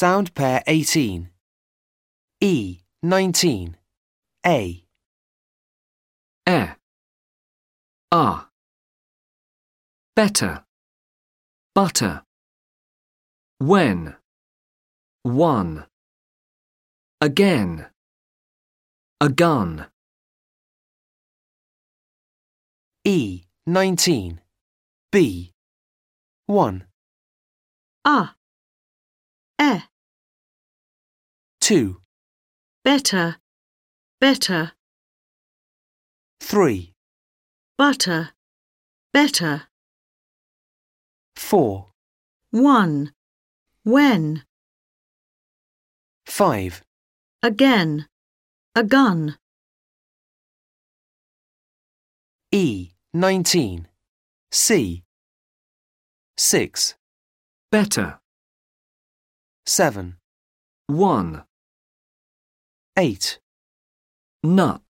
Sound pair 18. E. 19. A. e, a. Better, butter. When, one. Again, a gun. E. 19. B. 1. A. 2. Better. Better. 3. Butter. Better. 4. One. When. 5. Again. A gun. E. 19. C. 6. Better, 7. one. 8. Nut.